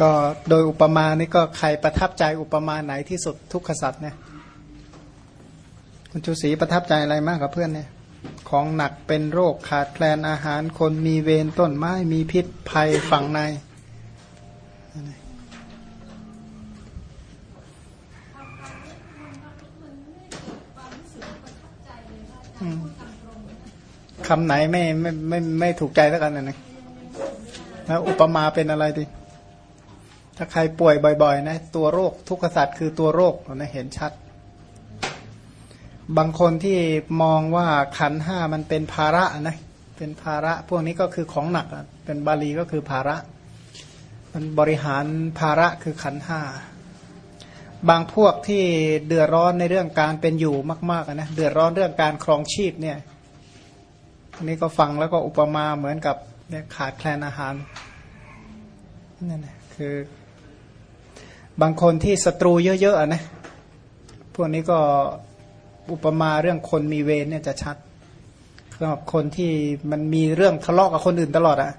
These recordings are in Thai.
ก็โดยอุปมานี่ก็ใครประทับใจอุปมาไหนที่สุดทุกขสัตว์เนี่ย คุณชูศรีประทับใจอะไรมากกับเพื่อนเนี่ย ของหนักเป็นโรคขาดแคลนอาหารคนมีเวรต้นไม้มีพิษภัยฝั่งในคำไหนไม่ไม่ไม่ไม่ถูกใจแล้วกันนะแล้วอุปมาเป็นอะไรดี ถ้าใครป่วยบ่อยๆนะตัวโรคทุกขสัตว์คือตัวโรคนะเห็นชัด บางคนที่มองว่าขันห้ามันเป็นภาระนะเป็นภาระพวกนี้ก็คือของหนัก เป็นบาลีก็คือภาระ มันบริหารภาระคือขันห้าบางพวกที่เดือดร้อนในเรื่องการเป็นอยู่มากๆนะเดือดร้อนเรื่องการครองชีพเนี่ยนี่ก็ฟังแล้วก็อุปมาเหมือนกับเนี่ยขาดแคลนอาหารนั่นนะคือ บางคนที่ศัตรูเยอะๆนะพวกนี้ก็อุปมาเรื่องคนมีเวรเนี่ยจะชัดสำหรับคนที่มันมีเรื่องทะเลาะกับคนอื่นตลอดอะ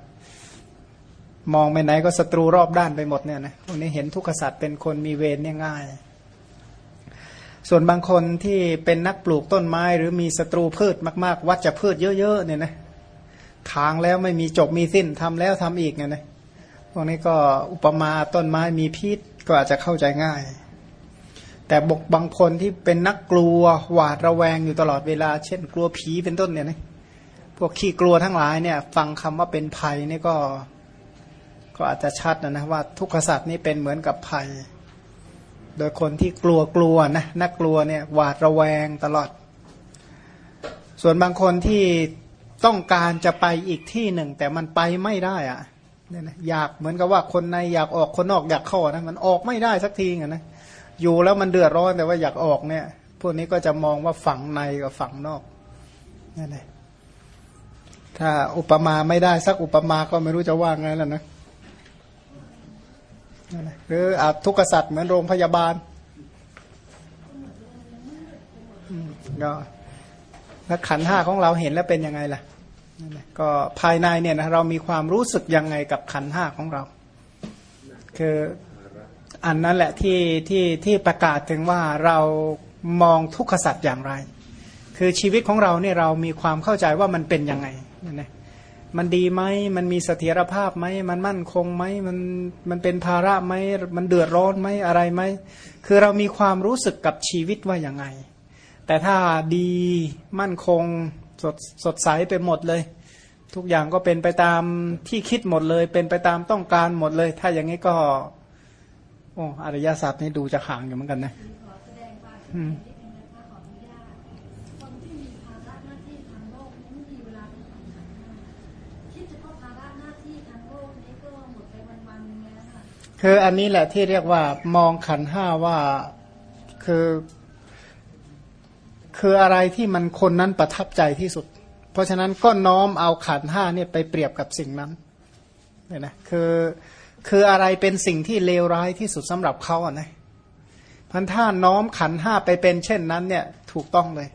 มองไปไหนก็ศัตรูรอบด้านไปหมดเนี่ยนะพวกนี้เห็นทุกขสัตว์เป็นคนมีเวรเนี่ยง่าย ส่วนบางคนที่เป็นนักปลูกต้นไม้ หรือมีศัตรูพืชมากๆ วัดจะพืชเยอะๆเนี่ยนะทางแล้วไม่มีจบมีสิ้นทำแล้วทำอีกเนี่ยนะพวกนี้ก็อุปมาต้นไม้มีพิษ ก็อาจจะเข้าใจง่าย แต่บกบางคนที่เป็นนักกลัวหวาดระแวงอยู่ตลอดเวลา เช่น กลัวผีเป็นต้นเนี่ยนะพวกขี้กลัวทั้งหลายเนี่ย ฟังคำว่าเป็นภัยนี่ก็ ก็อาจจะชัดนะนะว่าทุกขสัตว์นี่เป็นเหมือนกับภัย โดยคนที่กลัวกลัวนะนักกลัวเนี่ยหวาดระแวงตลอด ส่วนบางคนที่ต้องการจะไปอีกที่หนึ่ง แต่มันไปไม่ได้อะ เนี่ยนะอยากเหมือนกับว่าคนในอยากออกคนนอกอยากเข้านะมันออกไม่ได้สักทีนะอยู่แล้วมันเดือดร้อนแต่ว่าอยากออกเนี่ย พวกนี้ก็จะมองว่าฝั่งในกับฝั่งนอกนี่นะถ้าอุปมาไม่ได้สักอุปมาก็ไม่รู้จะว่าไงแล้วนะหรืออาทุกขสัตว์เหมือนโรงพยาบาลก็แล้วขันห้าของเราเห็นแล้วเป็นยังไงล่ะ ก็ภายในเนี่ยนะเรามีความรู้สึกยังไงกับขันห้าของเรา คืออันนั้นแหละที่ที่ที่ประกาศถึงว่าเรามองทุกขสัตว์อย่างไร คือชีวิตของเราเนี่ยเรามีความเข้าใจว่ามันเป็นยังไงนะมันดีไหมมันมีเสถียรภาพไหมมันมั่นคงไหมมันมันเป็นภาระไหมมันเดือดร้อนไหมอะไรไหมคือเรามีความรู้สึกกับชีวิตว่าอย่างไง แต่ถ้าดีมั่นคง สดสดใสไปหมดเลย ทุกอย่างก็เป็นไปตามที่คิดหมดเลย เป็นไปตามต้องการหมดเลย ถ้าอย่างนี้ก็ โอ้อริยศาสตร์นี่ดูจะห่างอยู่เหมือนกันนะอืมคืออันนี้แหละที่เรียกว่ามองขันห้าว่าคือ คืออะไรที่มันคนนั้นประทับใจที่สุด เพราะฉะนั้นก็น้อมเอาขันห้าเนี่ยไปเปรียบกับสิ่งนั้นเนี่ยนะคือคืออะไรเป็นสิ่งที่เลวร้ายที่สุดสำหรับเขาอะนะพันถ้าน้อมขันห้าไปเป็นเช่นนั้นเนี่ยถูกต้องเลย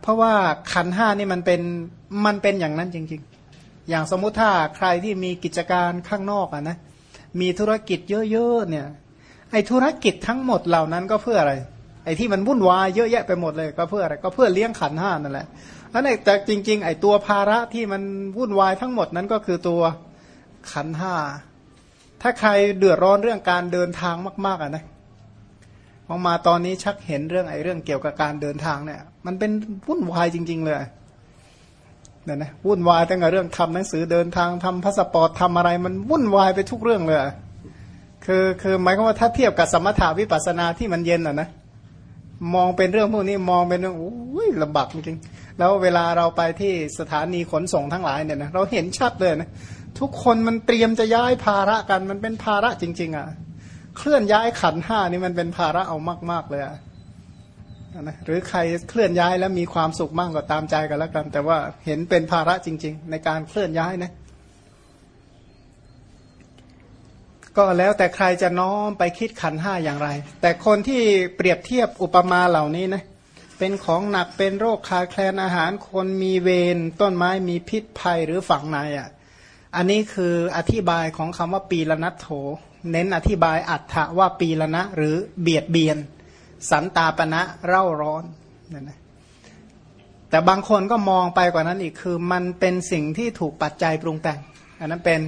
เพราะว่าขันห้านี่มันเป็นมันเป็นอย่างนั้นจริง ๆ อย่างสมมุติถ้าใครที่มีกิจการข้างนอกอะนะมีธุรกิจเยอะๆเนี่ยไอ้ธุรกิจทั้งหมดเหล่านั้นก็เพื่ออะไร ไอ้ที่มันวุ่นวายเยอะแยะไปหมดเลยก็เพื่ออะไรก็เพื่อเลี้ยงขันห้านั่นแหละอันนี้แต่จริง ๆ ไอ้ตัวภาระที่มันวุ่นวายทั้งหมดนั้นก็คือตัวขันห้าถ้าใครเดือดร้อนเรื่องการเดินทางมาก ๆอะนะพองมาตอนนี้ชักเห็นเรื่องไอ้เรื่องเกี่ยวกับการเดินทางเนี่ย มันเป็นวุ่นวายจริง ๆ เลยเนี่ยนะวุ่นวายตั้งแต่เรื่องทำหนังสือเดินทางทำพาสปอร์ตทำอะไร มันวุ่นวายไปทุกเรื่องเลยคือคือหมายความว่าถ้าเทียบกับสมถวิปัสสนาที่มันเย็นอะนะ มองเป็นเรื่องพวกนี้มองเป็นเรื่องโอ้ยลำบากจริงๆแล้วเวลาเราไปที่สถานีขนส่งทั้งหลายเนี่ยนะเราเห็นชัดเลยนะทุกคนมันเตรียมจะย้ายภาระกันมันเป็นภาระจริง ๆอะเคลื่อนย้ายขันธ์ห้านี่มันเป็นภาระเอามาก ๆ เลยอะนะหรือใครเคลื่อนย้ายแล้วมีความสุขมากก็ตามใจกันแล้วกัน แต่ว่าเห็นเป็นภาระจริง ๆ ในการเคลื่อนย้ายนะ ก็แล้วแต่ใครจะน้อมไปคิดขันห้าอย่างไร แต่คนที่เปรียบเทียบอุปมาเหล่านี้นะเป็นของหนักเป็นโรคคาแคลนอาหารคนมีเวรต้นไม้มีพิษภัยหรือฝังในอะอันนี้คืออธิบายของคำว่าปีละนัทโถ เน้นอธิบายอัฏฐะว่าปีละนะหรือเบียดเบียน สันตาปณะเร่าร้อนนั่นนะแต่บางคนก็มองไปกว่านั้นอีกคือมันเป็นสิ่งที่ถูกปัจจัยปรุงแต่ง อันนั้นเป็น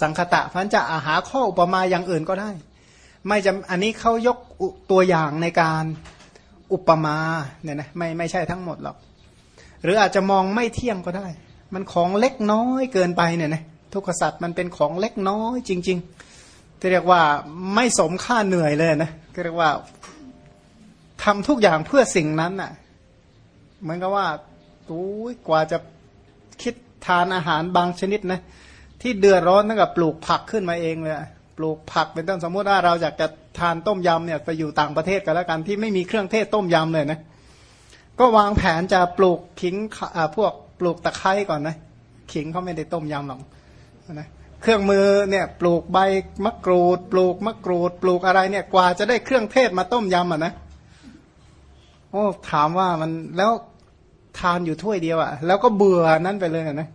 สังคตะพันจะอาหาข้ออุปมาอย่างอื่นก็ได้ ไม่จำอันนี้เขายกตัวอย่างในการอุปมาเนี่ยนะไม่ไม่ใช่ทั้งหมดหรอก หรืออาจจะมองไม่เที่ยงก็ได้ มันของเล็กน้อยเกินไปเนี่ยนะทุกขสัตว์มันเป็นของเล็กน้อยจริงๆที่เรียกว่าไม่สมค่าเหนื่อยเลยนะก็เรียกว่าทำทุกอย่างเพื่อสิ่งนั้นน่ะเหมือนกับว่าตู้กว่าจะคิดทานอาหารบางชนิดนะ ที่เดือดร้อนตั้งแต่ปลูกผักขึ้นมาเองเลยปลูกผักเป็นต้นสมมติว่าเราอยากจะทานต้มยำเนี่ยไปอยู่ต่างประเทศกันแล้วกันที่ไม่มีเครื่องเทศต้มยำเลยนะก็วางแผนจะปลูกขิงพวกปลูกตะไคร้ก่อนนะขิงเขาไม่ได้ต้มยำหรอกนะเครื่องมือเนี่ยปลูกใบมะกรูด ปลูกมะกรูด ปลูกอะไรเนี่ยกว่าจะได้เครื่องเทศมาต้มยำอะนะโอ้ถามว่ามันแล้วทานอยู่ถ้วยเดียวอะ่ะ แล้วก็เบื่อนั้นไปเลยอะนะ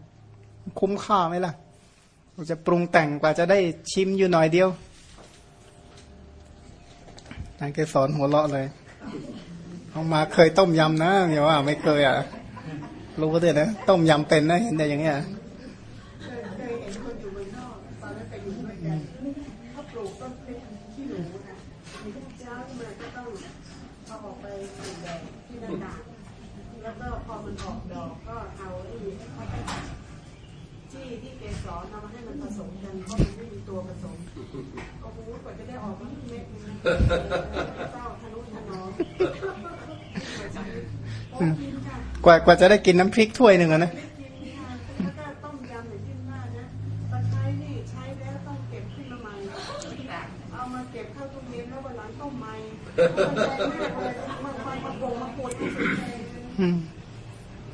คุ้มค่าไหมล่ะ จะปรุงแต่งกว่าจะได้ชิมอยู่หน่อยเดียวนั่นแกสอนหัวเราะเลยเอามาเคยต้มยำนะอย่าว่าไม่เคยอะรู้ด้วยนะต้มยำเป็นนะเห็นแต่อย่างเงี้ย กว่ากว่าจะได้กินน้ำพริกถ้วยหนึ่งอะนะ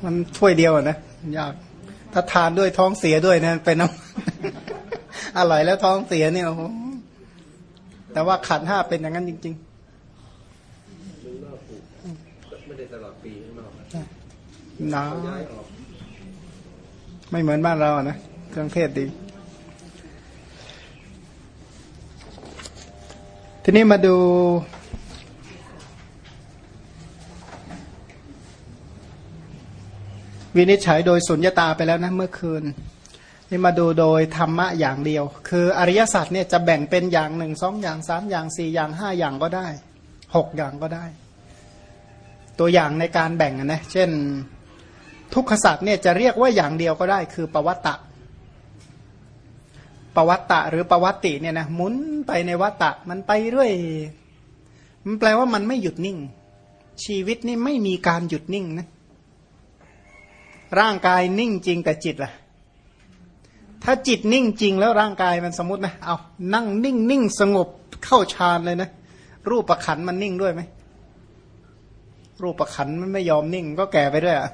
มันถ้วยเดียวอะนะยากถ้าทานด้วยท้องเสียด้วยนะเป็นน้ำอร่อยแล้วท้องเสียเนี่ยโอ้โห แต่ว่าขันห้าเป็นอย่างนั้นจริง ๆ ไม่ได้ตลอดปีข้างนอกหนาวไม่เหมือนบ้านเราอะนะเครื่องเทศดี ทีนี้มาดูวินิจฉัยโดยสุญญตาไปแล้วนะเมื่อคืน นี่มาดูโดยธรรมะอย่างเดียว คืออริยสัจเนี่ยจะแบ่งเป็นอย่างหนึ่งสองอย่างสามอย่างสี่อย่างห้าอย่างก็ได้หกอย่างก็ได้ ตัวอย่างในการแบ่งนะเช่นทุกขสัตว์เนี่ยจะเรียกว่าอย่างเดียวก็ได้ คือปวัตตะปวัตตะหรือปวัตติเนี่ยนะหมุนไปในวัตตะมันไปเรื่อยมันแปลว่ามันไม่หยุดนิ่ง ชีวิตนี่ไม่มีการหยุดนิ่งนะร่างกายนิ่งจริงแต่จิตล่ะ ถ้าจิตนิ่งจริงแล้วร่างกายมันสมมตินะเอานั่งนิ่งนิ่งสงบเข้าฌานเลยนะ รูปประขันมันนิ่งด้วยไหมรูปประขันมันไม่ยอมนิ่งก็แก่ไปด้วยอะ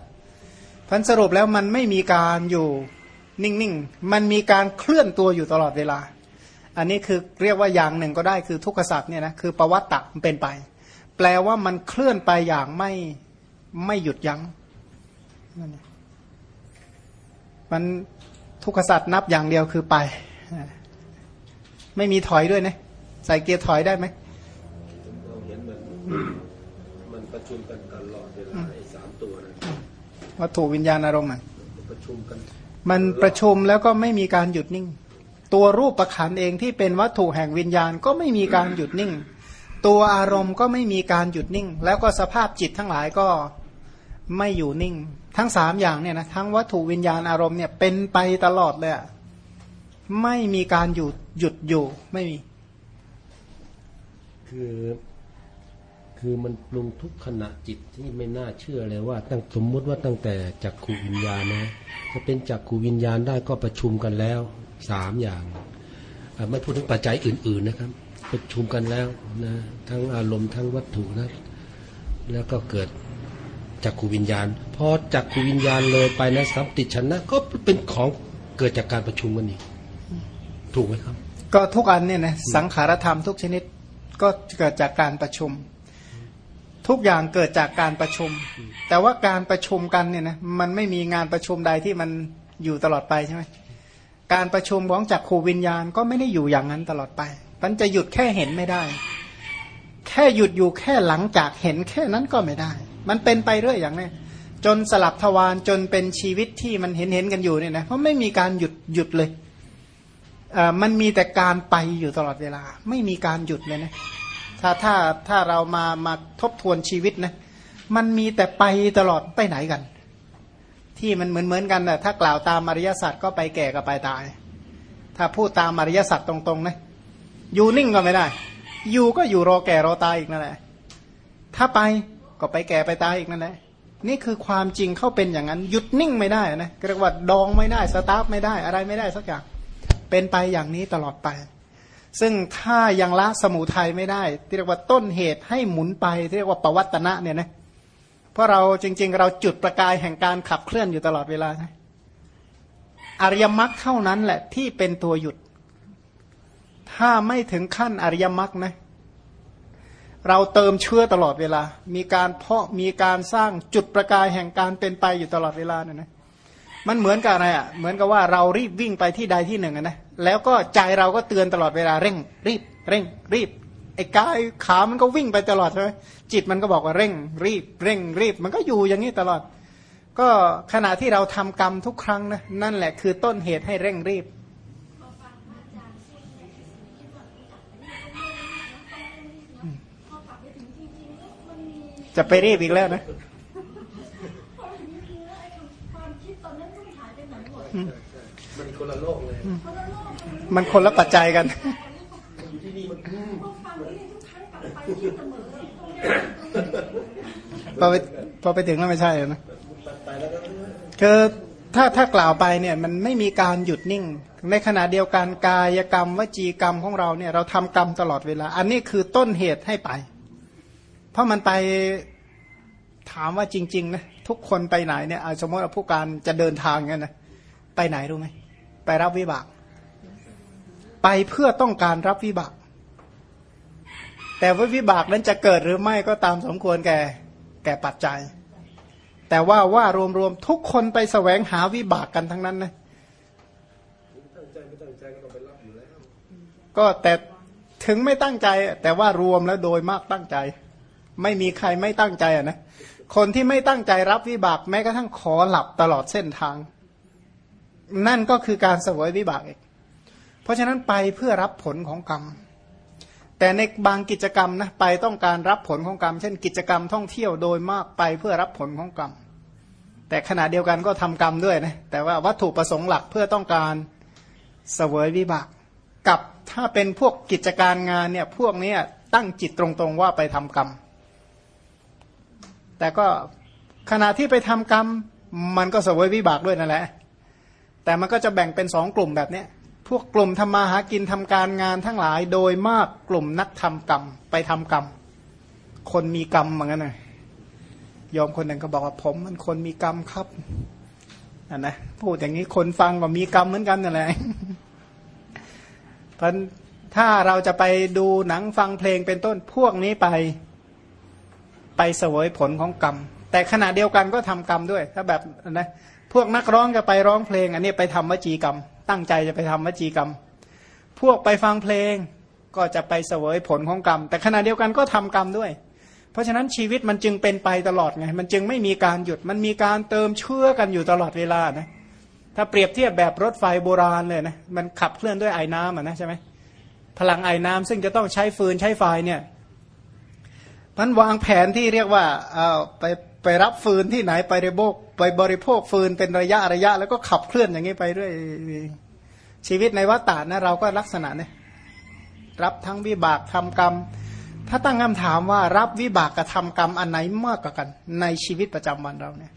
พันสรุปแล้วมันไม่มีการอยู่นิ่งๆ มันมีการเคลื่อนตัวอยู่ตลอดเวลา อันนี้คือเรียกว่าอย่างหนึ่งก็ได้คือทุกขสัตว์เนี่ยนะคือประวัติมันเป็นไป แปลว่ามันเคลื่อนไปอย่างไม่ไม่หยุดยัง้งมัน ทุกขสัตว์นับอย่างเดียวคือไป ไม่มีถอยด้วยนะใส่เกียร์ถอยได้ไหมประชุมกันตลอดเวลาไอ้สามตัวนะวัตถุวิญญาณอารมณ์มันประชุมกันมันประชุมแล้วก็ไม่มีการหยุดนิ่ง ตัวรูปประคันเองที่เป็นวัตถุแห่งวิญญาณก็ไม่มีการหยุดนิ่ง ตัวอารมณ์ก็ไม่มีการหยุดนิ่ง แล้วก็สภาพจิตทั้งหลายก็ ไม่อยู่นิ่ง ทั้งสามอย่างเนี่ยนะทั้งวัตถุวิญญาณอารมณ์เนี่ยเป็นไปตลอดเลยไม่มีการหยุดหยุดอยู่ไม่มี คือคือมันปรุงทุกขณะจิตที่ไม่น่าเชื่อเลยว่า ตั้งสมมุติว่าตั้งแต่จักขูวิญญาณนะจะเป็นจักขูวิญญาณได้ก็ประชุมกันแล้วสามอย่างไม่พูดถึงปัจจัยอื่น ๆนะครับ ประชุมกันแล้วนะทั้งอารมณ์ทั้งวัตถุนะแล้วก็เกิด จักขูวิญญาณพอจักขูวิญญาณเลยไปนะสัมติชนะก็เป็นของเกิดจากการประชุมกันนี่ถูกไหมครับ ก็ทุกอันเนี่ยนะสังขารธรรมทุกชนิดก็เกิดจากการประชุม ทุกอย่างเกิดจากการประชุม แต่ว่าการประชุมกันเนี่ยนะมันไม่มีงานประชุมใดที่มันอยู่ตลอดไปใช่ไหมการประชุมของจักขูวิญญาณก็ไม่ได้อยู่อย่างนั้นตลอดไป มันจะหยุดแค่เห็นไม่ได้ แค่หยุดอยู่แค่หลังจากเห็นแค่นั้นก็ไม่ได้ มันเป็นไปเรื่อยอย่างนี้จนสลับทวารจนเป็นชีวิตที่มันเห็นเห็นกันอยู่เนี่ยนะเพราะไม่มีการหยุดหยุดเลยมันมีแต่การไปอยู่ตลอดเวลา ไม่มีการหยุดเลยนะถ้าถ้าถ้าเรามามาทบทวนชีวิตนะมันมีแต่ไปตลอดไปไหนกัน ที่มันเหมือนเหมือนกันนะถ้ากล่าวตามอริยสัจก็ไปแก่กับไปตาย ถ้าพูดตามอริยสัจตรงๆนะอยู่นิ่งก็ไม่ได้ อยู่ก็อยู่รอแก่รอตายอีกนั่นแหละถ้าไป ก็ไปแก่ไปตายอีกนั่นแหละนี่คือความจริงเข้าเป็นอย่างนั้น หยุดนิ่งไม่ได้นะเรียกว่าดองไม่ได้สตาร์ทไม่ได้อะไรไม่ได้สักอย่างเป็นไปอย่างนี้ตลอดไป ซึ่งถ้ายังละสมุทัยไม่ได้เรียกว่าต้นเหตุให้หมุนไปเรียกว่าปวัตนะเนี่ยนะเพราะเราจริง ๆ เราจุดประกายแห่งการขับเคลื่อนอยู่ตลอดเวลานะอริยมรรคเท่านั้นแหละที่เป็นตัวหยุด ถ้าไม่ถึงขั้นอริยมรรคนะ เราเติมเชื้อตลอดเวลา มีการเพาะมีการสร้างจุดประกายแห่งการเป็นไปอยู่ตลอดเวลาเนี่ยนะมันเหมือนกับอะไรอะเหมือนกับว่าเรารีบวิ่งไปที่ใดที่หนึ่งนะแล้วก็ใจเราก็เตือนตลอดเวลาเร่ง รีบ เร่ง รีบไอ้กายขามันก็วิ่งไปตลอดใช่ไหมจิตมันก็บอกว่าเร่ง รีบ เร่ง รีบ มันก็อยู่อย่างนี้ตลอด ก็ขณะที่เราทำกรรมทุกครั้งนะนั่นแหละคือต้นเหตุให้เร่งรีบ จะไปรีบอีกแล้วนะมันคนละโลกเลย มันคนละปัจจัยกันพอไปพอไปถึงแล้วไม่ใช่นะคือถ้าถ้ากล่าวไปเนี่ยมันไม่มีการหยุดนิ่ง ในขณะเดียวกันกายกรรมวจีกรรมของเราเนี่ยเราทำกรรมตลอดเวลา อันนี้คือต้นเหตุให้ไป ราะมันไปถามว่าจริงๆนะทุกคนไปไหนเนี่ยสมมติว่าผู้การจะเดินทางเงี้ยนะไปไหนรู้ไหมไปรับวิบาก ไปเพื่อต้องการรับวิบาก แต่ว่าวิบากนั้นจะเกิดหรือไม่ก็ตามสมควรแก่แก่ปัจจัย แต่ว่าว่ารวมๆทุกคนไปแสวงหาวิบากกันทั้งนั้นนะก็แต่ถึงไม่ตั้งใจ แต่ว่ารวมแล้วโดยมากตั้งใจ ไม่มีใครไม่ตั้งใจอะนะคนที่ไม่ตั้งใจรับวิบากแม้กระทั่งขอหลับตลอดเส้นทาง นั่นก็คือการเสวยวิบากเองเพราะฉะนั้นไปเพื่อรับผลของกรรม แต่ในบางกิจกรรมนะไปต้องการรับผลของกรรม เช่นกิจกรรมท่องเที่ยวโดยมากไปเพื่อรับผลของกรรม แต่ขณะเดียวกันก็ทำกรรมด้วยนะแต่ว่าวัตถุประสงค์หลักเพื่อต้องการเสวยวิบาก กับถ้าเป็นพวกกิจการงานเนี่ยพวกนี้ตั้งจิตตรงๆว่าไปทำกรรม แต่ก็ขณะที่ไปทำกรรม มันก็เสวยวิบากด้วยนั่นแหละ แต่มันก็จะแบ่งเป็นสองกลุ่มแบบนี้พวกกลุ่มทำมาหากินทำการงานทั้งหลายโดยมากกลุ่มนักทำกรรม ไปทำกรรม คนมีกรรมเหมือนกันนะยอมคนหนึ่งก็บอกว่าผมมันคนมีกรรมครับอันนะพูดอย่างนี้คนฟังก็มีกรรมเหมือนกันนั่นแหละเพราะถ้าเราจะไปดูหนังฟังเพลงเป็นต้นพวกนี้ไป ไปเสวยผลของกรรม แต่ขณะเดียวกันก็ทำกรรมด้วย ถ้าแบบนะพวกนักร้องจะไปร้องเพลง อันนี้ไปทำวจีกรรม ตั้งใจจะไปทำวจีกรรม พวกไปฟังเพลงก็จะไปเสวยผลของกรรม แต่ขณะเดียวกันก็ทำกรรมด้วย เพราะฉะนั้นชีวิตมันจึงเป็นไปตลอดไง มันจึงไม่มีการหยุด มันมีการเติมเชื่อกันอยู่ตลอดเวลานะ ถ้าเปรียบเทียบแบบรถไฟโบราณเลยนะ มันขับเคลื่อนด้วยไอ้น้ำอะนะใช่ไหมพลังไอ้น้ำซึ่งจะต้องใช้ฟืนใช้ไฟเนี่ย มันวางแผนที่เรียกว่าเอาไปไปรับฟืนที่ไหนไปบริโภคไปบริโภคฟืนเป็นระยะระยะ แล้วก็ขับเคลื่อนอย่างนี้ไปเรื่อยชีวิตในวัฏฏะนะเราก็ลักษณะเนี่ยรับทั้งวิบากทำกรรม ถ้าตั้งคำถามว่ารับวิบากกับทำกรรมอันไหนมากกว่ากัน ในชีวิตประจำวันเราเนี่ย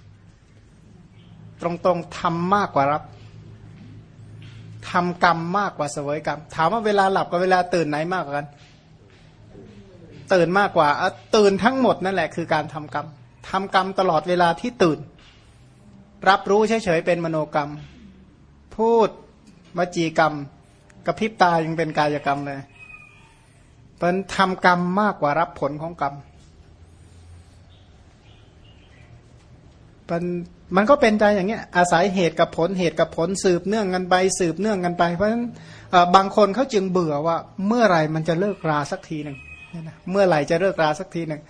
ตรงๆทำมากกว่ารับทำกรรมมากกว่าเสวยกรรม ถามว่าเวลาหลับกับเวลาตื่นไหนมากกว่ากัน ตื่นมากกว่าตื่นทั้งหมดนั่นแหละคือการทำกรรมทำกรรมตลอดเวลาที่ตื่น รับรู้เฉยๆเป็นมโนกรรม พูดวจีกรรมกระพริบตายังเป็นกายกรรมเลยเป็นทำกรรมมากกว่ารับผลของกรรมเป็นมันก็เป็นใจอย่างเงี้ยอาศัยเหตุกับผลเหตุกับผลสืบเนื่องกันไปสืบเนื่องกันไป เพราะฉะนั้นบางคนเขาจึงเบื่อว่าเมื่อไหร่มันจะเลิกราสักทีหนึ่ง เมื่อไหร่จะเลิกราสักทีหนึ่ง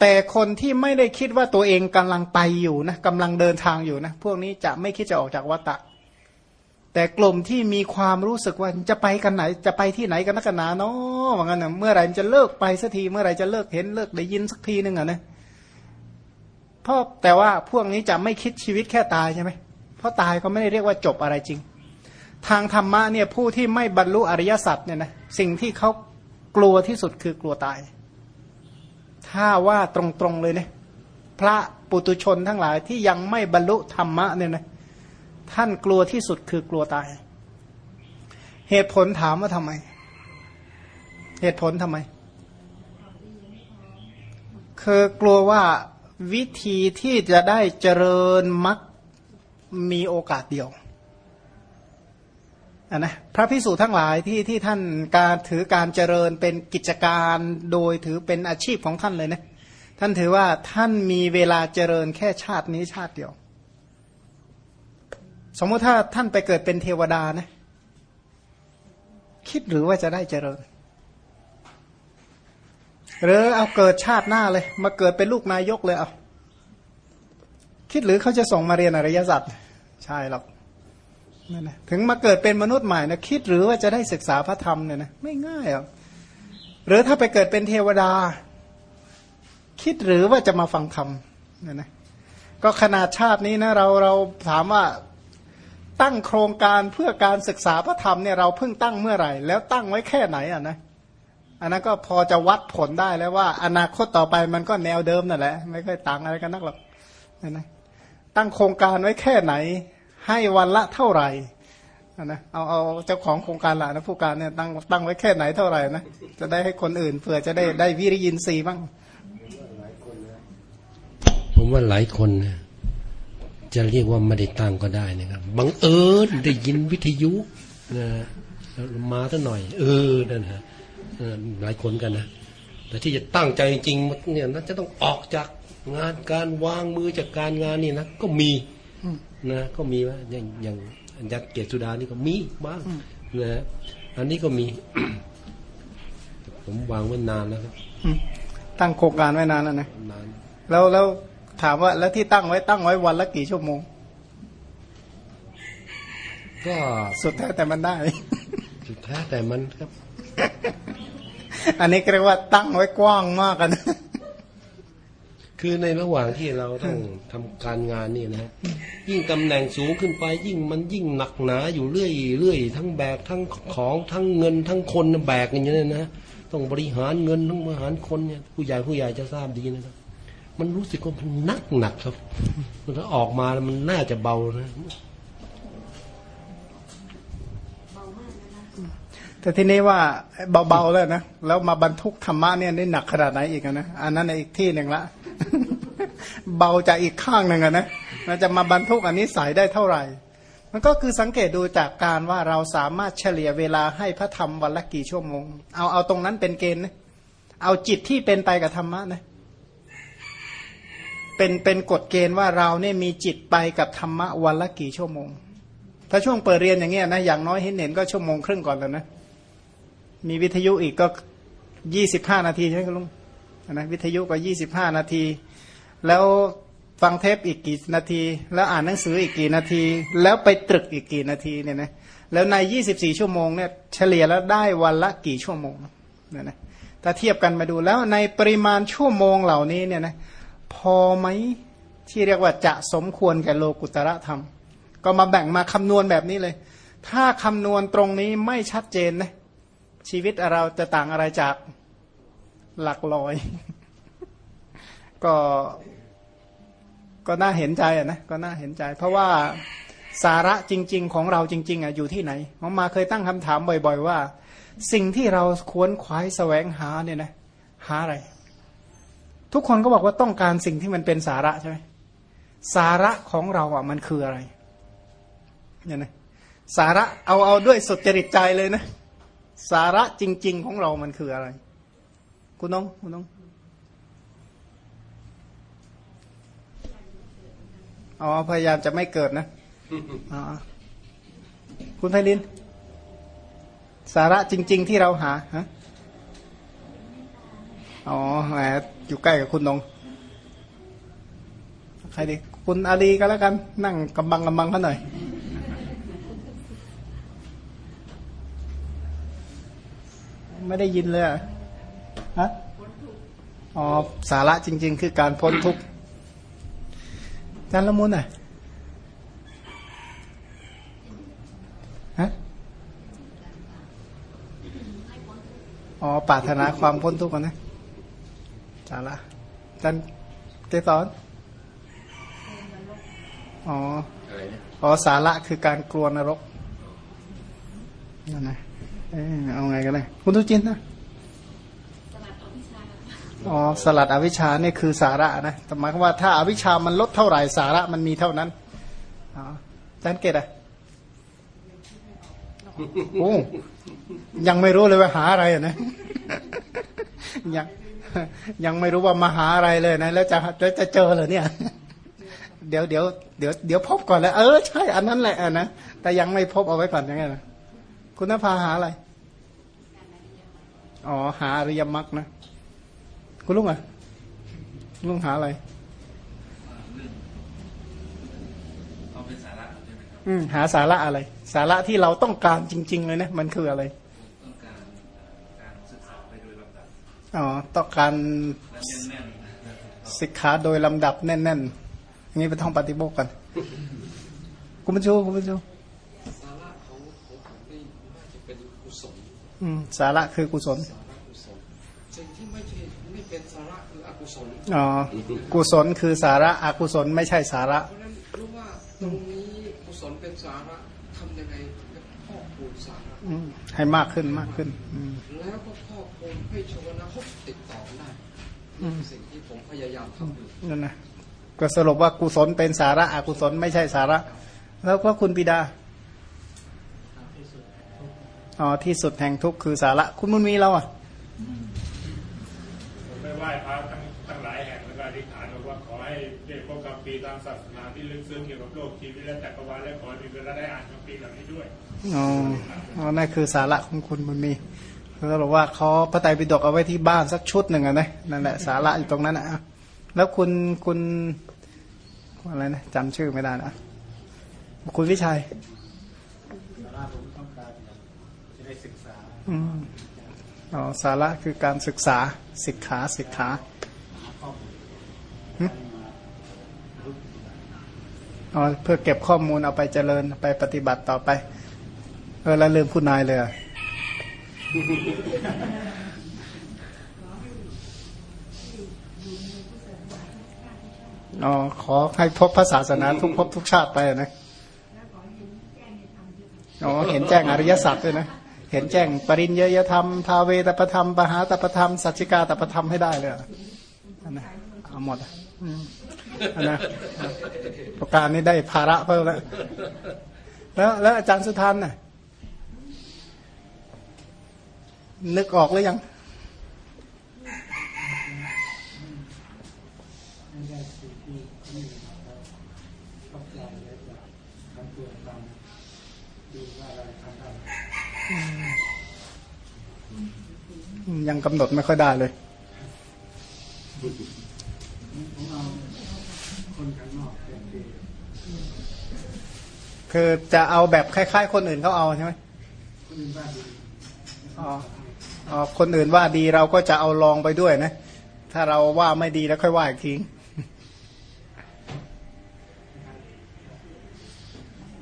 แต่คนที่ไม่ได้คิดว่าตัวเองกำลังไปอยู่นะกำลังเดินทางอยู่นะพวกนี้จะไม่คิดจะออกจากวัฏฏะแต่กลุ่มที่มีความรู้สึกว่าจะไปกันไหน จะไปที่ไหนกันนักหนาเนาะว่างั้นนะเมื่อไหร่จะเลิกไปสักทีเมื่อไหร่จะเลิกเห็นเลิกได้ยินสักทีหนึ่งอะนะเพราะแต่ว่าพวกนี้จะไม่คิดชีวิตแค่ตายใช่ไหมเพราะตายก็ไม่ได้เรียกว่าจบอะไรจริง ทางธรรมะเนี่ยผู้ที่ไม่บรรลุอริยสัจเนี่ยนะสิ่งที่เขา กลัวที่สุดคือกลัวตาย ถ้าว่าตรงๆเลยเนี่ยพระปุตุชนทั้งหลายที่ยังไม่บรรลุธรรมะเนี่ยนะท่านกลัวที่สุดคือกลัวตาย เหตุผลถามว่าทำไม เหตุผลทำไม คือกลัวว่าวิธีที่จะได้เจริญมักมีโอกาสเดียว อันนะพระพิสูจน์ทั้งหลายที่ที่ท่านการถือการเจริญเป็นกิจการโดยถือเป็นอาชีพของท่านเลยนะท่านถือว่าท่านมีเวลาเจริญแค่ชาตินี้ชาติเดียว สมมติถ้าท่านไปเกิดเป็นเทวดานะ คิดหรือว่าจะได้เจริญ หรือเอาเกิดชาติหน้าเลย มาเกิดเป็นลูกนายกเลยเอาคิดหรือเขาจะส่งมาเรียนอริยสัจใช่หรอก นั่นนะถึงมาเกิดเป็นมนุษย์ใหม่นะคิดหรือว่าจะได้ศึกษาพระธรรมเนี่ยนะไม่ง่ายหรอกหรือถ้าไปเกิดเป็นเทวดา คิดหรือว่าจะมาฟังธรรมเนี่ยนะก็ขนาดชาตินี้นะเราเราถามว่าตั้งโครงการเพื่อการศึกษาพระธรรมเนี่ยเราเพิ่งตั้งเมื่อไหร่ แล้วตั้งไว้แค่ไหนอะนะอันนั้นก็พอจะวัดผลได้แล้วว่า อนาคตต่อไปมันก็แนวเดิมนั่นแหละ ไม่ค่อยต่างอะไรกันนักหรอกนะตั้งโครงการไว้แค่ไหน ให้วันละเท่าไหร่นะเอาเอาเจ้าของโครงการละนะผู้การเนี่ยตั้งตั้งไว้แค่ไหนเท่าไหร่นะจะได้ให้คนอื่นเผื่อจะได้ได้วิริยินทรีย์บ้างผมว่าหลายคนนะจะเรียกว่าไม่ได้ตั้งก็ได้นะครับบังเอิญได้ยินวิทยุนะมาตั้งหน่อย เออนั่นฮะหลายคนกันนะแต่ที่จะตั้งใจจริงเนี่ยน่าจะต้องออกจากงานการวางมือจากการงานนี่นะก็มี นะก็มีว่าอย่างอย่างยักษ์เกียรติสุดานี่ก็มีบ้างนะอันนี้ก็มี ผมวางไว้นานแล้วครับตั้งโครงการไว้นานแล้วนะนานแล้วแล้วถามว่าแล้วที่ตั้งไว้ตั้งไว้วันละกี่ชั่วโมง ก็สุดแท้แต่มันได้ สุดแท้แต่มันครับ อันนี้เรียกว่าตั้งไว้กว้างมากกัน คือในระหว่างที่เราต้องทำการงานนี่นะยิ่งตำแหน่งสูงขึ้นไป ยิ่งมันยิ่งหนักหนาอยู่เรื่อยเรื่อยทั้งแบกทั้งของทั้งเงิน ทั้งคนแบกอย่างนี้นะต้องบริหารเงินทั้งบริหารคนเนี่ยผู้ใหญ่ผู้ใหญ่จะทราบดีนะครับ มันรู้สึกว่ามันหนักหนักครับมันถ้าออกมาแล้วมันน่าจะเบานะ แต่ทีนี้ว่าเบาๆแล้วนะแล้วมาบรรทุกธรรมะเนี่ยได้หนักขนาดไหนอีกนะอันนั้นอีกที่หนึ่งละเบาจากอีกข้างหนึ่งนะมันจะมาบรรทุกอันนี้ใส่ได้เท่าไหร่ มันก็คือสังเกตดูจากการว่าเราสามารถเฉลี่ยเวลาให้พระธรรมวันละกี่ชั่วโมง เอาเอาตรงนั้นเป็นเกณฑ์นะเอาจิตที่เป็นไปกับธรรมะนะเป็นเป็นกฎเกณฑ์ว่าเราเนี่ยมีจิตไปกับธรรมะวันละกี่ชั่วโมง ถ้าช่วงเปิดเรียนอย่างเงี้ยนะอย่างน้อยเห็นเห็นก็ชั่วโมงครึ่งก่อนแล้วนะ มีวิทยุอีกก็ยี่สิบห้านาทีใช่ไหมคุณลุงนะวิทยุก็ยี่สิบห้านาที แล้วฟังเทปอีกกี่นาที แล้วอ่านหนังสืออีกกี่นาที แล้วไปตรึกอีกกี่นาทีเนี่ยนะแล้วในยี่สิบสี่ชั่วโมงเนี่ยเฉลี่ยแล้วได้วันละกี่ชั่วโมงเนี่ยนะถ้าเทียบกันมาดูแล้วในปริมาณชั่วโมงเหล่านี้เนี่ยนะพอไหมที่เรียกว่าจะสมควรแก่โลกุตระธรรม ก็มาแบ่งมาคำนวณแบบนี้เลย ถ้าคำนวณตรงนี้ไม่ชัดเจนนะ ชีวิตเราจะต่างอะไรจากหลักลอย ก็ก็น่าเห็นใจอะนะก็น่าเห็นใจ เพราะว่าสาระจริง ๆ ของเราจริง ๆอะอยู่ที่ไหนมอมาเคยตั้งคำถามบ่อย ๆ ว่า สิ่งที่เราควรคว้ายแสวงหาเนี่ยนะหาอะไร ทุกคนก็บอกว่าต้องการสิ่งที่มันเป็นสาระใช่ไหมสาระของเราอะมันคืออะไรเนี่ยนะสาระเอาเอาด้วยสุจริตใจเลยนะ สาระจริง ๆ ของเรามันคืออะไร คุณน้องคุณน้องอ๋อพยายามจะไม่เกิดนะอ๋อคุณไพลิน สาระจริง ๆ ที่เราหาฮะอ๋อแหมอยู่ใกล้กับคุณนงใครดี คุณอาลีก็แล้วกัน นั่งกำบังกำบังเขาหน่อย ไม่ได้ยินเลยเหรอฮะอ๋อสาระจริง ๆ คือการพ้นทุกข์อาจารย์ละมุนอะฮะอ๋อปรารถนาความพ้นทุกข์กันนะสาระอาจารย์เกสรอ๋ออะไรนะอ๋อสาระคือการกลัวนรกนั่นนะ เอ้ยเอาไงกันเลยคุณทุจินนะอ๋อสลัดอวิชชาเนี่ยคือสาระนะแต่หมายความว่าถ้าอาวิชชามันลดเท่าไหร่สาระมันมีเท่านั้นอ๋ออาจารย์เกตอะโอ้ยังไม่รู้เลยว่าหาอะไรอะนะยังยังไม่รู้ว่ามาหาอะไรเลยนะ แล้วจะแล้วจะเจอเหรอเนี่ย เดี๋ยวเดี๋ยวเดี๋ยวเดี๋ยวพบก่อนแล้ว เออใช่อันนั้นแหละอะนะแต่ยังไม่พบเอาไว้ก่อนยังไงนะ คุณนภาหาอะไร อ๋อ หาอริยมรรคนะ คุณลุงอะ ลุงหาอะไรเอาเป็นสาระใช่ไหมครับอืมหาสาระอะไร สาระที่เราต้องการจริง ๆ เลยนะ มันคืออะไรต้องการการศึกษาไปโดยลำดับอ๋อต้องการและแน่นๆศิกขาโดยลำดับแน่นๆอย่างนี้ไปท่องปฏิโมกข์กันคุณผู้ชมคุณผู้ชม สาระของของผมนี่น่าจะเป็นกุศล อืม สาระคือกุศลสาระกุศลสิ่งที่ไม่ใช่ไม่เป็นสาระคืออกุศลอ๋อกุศลคือสาระอกุศลไม่ใช่สาระเพราะฉะนั้นรู้ว่าตรงนี้กุศลเป็นสาระทำยังไงจะพอกพูนสาระอืมให้มากขึ้นมากขึ้นอืมแล้วก็พอกพูนให้ชวนะพบติดต่อได้อืมนี่คือสิ่งที่ผมพยายามทำอยู่นั่นนะก็สรุปว่ากุศลเป็นสาระอกุศลไม่ใช่สาระ แล้วก็คุณปิดา อ๋อที่สุดแห่งทุกข์คือสาระ คุณมุนมีเราอะผมไปไหว้พระทั้งทั้งหลายแห่งแล้วก็อธิษฐานบอกว่าขอให้ได้พบกับปีตามศาสนาที่ลึกซึ้งเกี่ยวกับโลกชีวิตและจักรวาลและขอให้มีเวลาได้อ่านคัมภีร์เหล่านี้ด้วยอ๋ออ๋อนั่นคือสาระของคุณบุญมีเขาบอกว่าเขาพระไตรปิฎกเอาไว้ที่บ้านสักชุดหนึ่งอะนะนั่นแหละสาระอยู่ตรงนั้นนะอะแล้วคุณคุณอะไรนะจำชื่อไม่ได้นะคุณวิชัย สาระผมต้องการจะ ได้ศึกษาอืมอ๋อสาระคือการศึกษาศิกขาศิกขาหาข้อมูลหึให้มารู้อ๋อเพื่อเก็บข้อมูลเอาไปเจริญไปปฏิบัติต่อไป เออแล้วลืมคุณนายเลยอะอ๋อขอให้พบพระศาสนาทุกภพทุกชาติไปอะนะอ๋อเห็นแจ้งอริยสัจด้วยนะ เห็นแจ้งปริญญยธรรม ทาเวตประธรรม ปหาตประธรรม สัจจิกาตประธรรมให้ได้เลยนะเอาหมดอะอืมอันนะประการนี้ได้ภาระเพิ่มแล้วแล้วแล้วอาจารย์สุทันน่ะนึกออกหรือยัง ไม่ได้สิ่งที่นี่นะครับต้องการและจะทำตัวตามดูว่าอะไรทำได้ ยังกำหนดไม่ค่อยได้เลยคือจะเอาแบบคล้ายๆ คนอื่นเขาเอาใช่ไหมคนอื่นบ้านดีอ๋อคนอื่นว่าดีเราก็จะเอาลองไปด้วยนะ ถ้าเราว่าไม่ดีแล้วค่อยว่าอีกที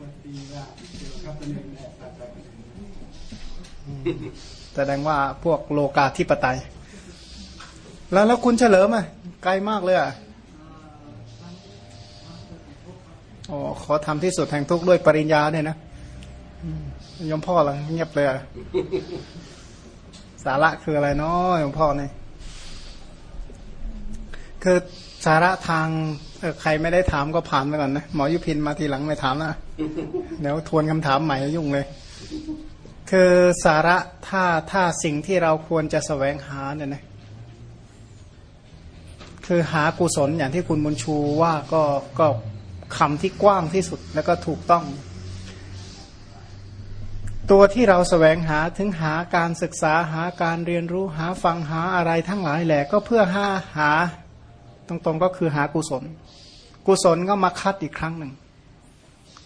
วันดีว่าเกี่ยวกับเป็นหนึ่ง แสดงว่าพวกโลกาธิปไตย แล้วแล้วคุณเฉลิมอะไกลมากเลยอะอ๋อขอทำที่สุดแห่งทุกข์ด้วยปริญญาเนี่ยนะยมพ่อละเงียบเลยอะสาระคืออะไรเนาะยมพ่อเนี่ยคือสาระทางเออใครไม่ได้ถามก็ผ่านไปก่อนนะหมอยุพินมาทีหลังไม่ถามนะเดี๋ยวทวนคำถามใหม่ยุ่งเลย คือสาระถ้าถ้าสิ่งที่เราควรจะแสวงหาเนี่ยนะคือหากุศลอย่างที่คุณบุญชูว่าก็ก็คำที่กว้างที่สุดแล้วก็ถูกต้อง ตัวที่เราแสวงหาถึงหาการศึกษาหาการเรียนรู้หาฟังหาอะไรทั้งหลายแหละก็เพื่อหาหาตรงๆก็คือหากุศล กุศลก็มาคัดอีกครั้งหนึ่ง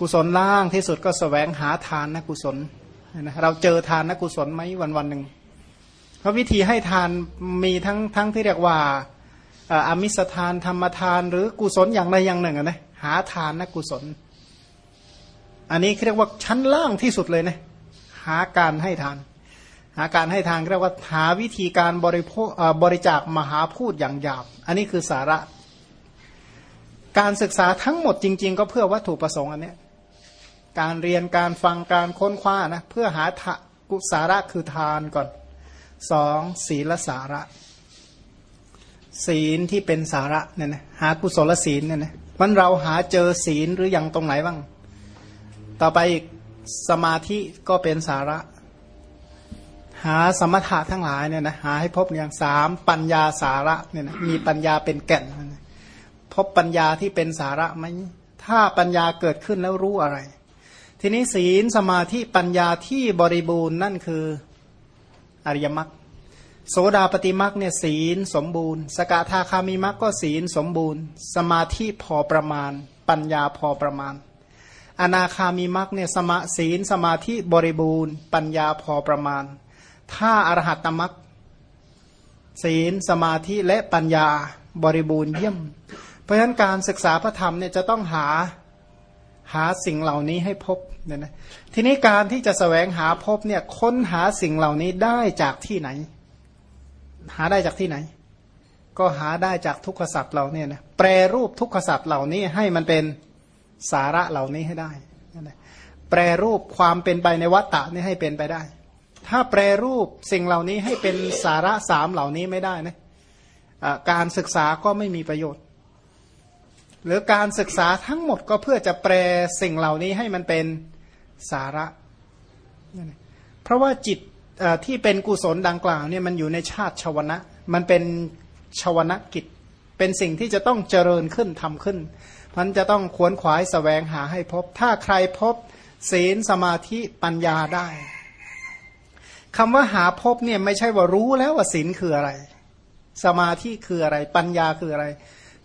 กุศลล่างที่สุดก็แสวงหาทานนะกุศล นะเราเจอทานนกุศลไหมวันวันหนึ่งเพราะวิธีให้ทานมีทั้งทั้งที่เรียกว่าอามิสทานธรรมทาน หรือกุศลอย่างใดอย่างหนึ่งนะหาทานนกุศล อันนี้เรียกว่าชั้นล่างที่สุดเลยนะหาการให้ทาน หาการให้ทานเรียกว่าหาวิธีการบริโภคบริจาคมหาพูดอย่างหยาบ อันนี้คือสาระ การศึกษาทั้งหมดจริง ๆ ก็เพื่อวัตถุประสงค์อันนี้ การเรียนการฟังการค้นคว้านะเพื่อหากุสาระคือทานก่อนสองศีลสาระ ศีลที่เป็นสาระเนี่ยนะหากุศลศีลเนี่ยนะมันเราหาเจอศีลหรืออยังตรงไหนบ้าง ต่อไปอีกสมาธิก็เป็นสาระ หาสมถะทั้งหลายเนี่ยนะหาให้พบอย่างสามปัญญาสาระเนี่ยนะมีปัญญาเป็นแก่น พบปัญญาที่เป็นสาระไหมถ้าปัญญาเกิดขึ้นแล้วรู้อะไร ทีนี้ศีลสมาธิปัญญาที่บริบูรณ์นั่นคืออริยมรรคโสดาปฏิมรรคเนี่ยศีลสมบูรณ์ สกทาคามีมรรคก็ศีลสมบูรณ์ สมาธิพอประมาณ ปัญญาพอประมาณ อนาคามีมรรคเนี่ยสมาศีลสมาธิบริบูรณ์ ปัญญาพอประมาณ ถ้าอรหัตตมรรคศีลสมาธิและปัญญาบริบูรณ์เยี่ยม เพราะฉะนั้นการศึกษาพระธรรมเนี่ยจะต้องหา หาสิ่งเหล่านี้ให้พบเนี่ยนะทีนี้การที่จะสแสวงหาพบเนี่ยค้นหาสิ่งเหล่านี้ได้จากที่ไหน หาได้จากที่ไหน ก็หาได้จากทุกขสัตว์เราเนี่ยนะแปรรูปทุกขสัตว์เหล่านี้ให้มันเป็นสาระเหล่านี้ให้ได้นะแปรรูปความเป็นไปในวัฏฏะนี่ให้เป็นไปได้ ถ้าแปรรูปสิ่งเหล่านี้ให้เป็นสาระสามเหล่านี้ไม่ได้นะการศึกษาก็ไม่มีประโยชน์ หรือการศึกษาทั้งหมดก็เพื่อจะแปลสิ่งเหล่านี้ให้มันเป็นสาระ เพราะว่าจิตที่เป็นกุศลดังกล่าวเนี่ยมันอยู่ในชาติชวนะ มันเป็นชวนะกิจ เป็นสิ่งที่จะต้องเจริญขึ้นทำขึ้นมันจะต้องขวนขวายสแสวงหาให้พบ ถ้าใครพบศีลสมาธิปัญญาได้คำว่าหาพบเนี่ยไม่ใช่ว่ารู้แล้วว่าศีลคืออะไร สมาธิคืออะไร ปัญญาคืออะไร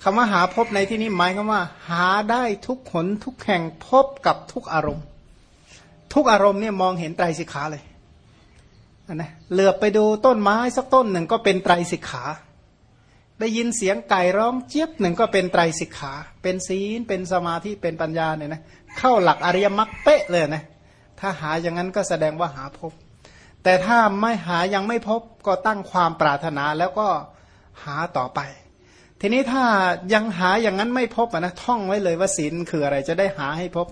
คำว่าหาพบในที่นี้หมายความว่า หาได้ทุกขนทุกแห่งพบกับทุกอารมณ์ ทุกอารมณ์เนี่ยมองเห็นไตรสิกขาเลยนะเหลือไปดูต้นไม้สักต้นหนึ่งก็เป็นไตรสิกขา ได้ยินเสียงไก่ร้องเจี๊ยบหนึ่งก็เป็นไตรสิกขา เป็นศีลเป็นสมาธิเป็นปัญญาเนี่ยนะเข้าหลักอริยมรรคเป๊ะเลยนะถ้าหาอย่างนั้นก็แสดงว่าหาพบ แต่ถ้าไม่หายังไม่พบก็ตั้งความปรารถนาแล้วก็หาต่อไป ทีนี้ถ้ายังหาอย่างนั้นไม่พบนะท่องไว้เลยว่าศีลคืออะไรจะได้หาให้พบ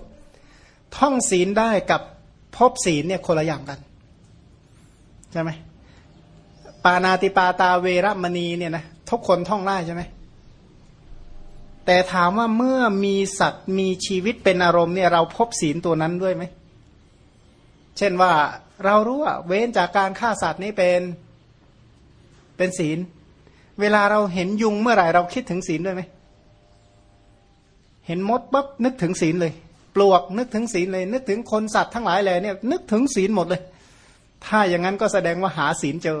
ท่องศีลได้กับพบศีลเนี่ยคนละอย่างกันใช่ไหมปานาติปาตาเวรมณีเนี่ยนะทุกคนท่องได้ใช่ไหมแต่ถามว่าเมื่อมีสัตว์มีชีวิตเป็นอารมณ์เนี่ยเราพบศีลตัวนั้นด้วยไหม เช่นว่าเรารู้ว่าเว้นจากการฆ่าสัตว์นี่เป็นเป็นศีล เวลาเราเห็นยุงเมื่อไหร่เราคิดถึงศีลด้วยไหมเห็นมดปั๊บนึกถึงศีลเลย ปลวกนึกถึงศีลเลย นึกถึงคนสัตว์ทั้งหลายเลยเนี่ยนึกถึงศีลหมดเลย ถ้าอย่างนั้นก็แสดงว่าหาศีลเจอ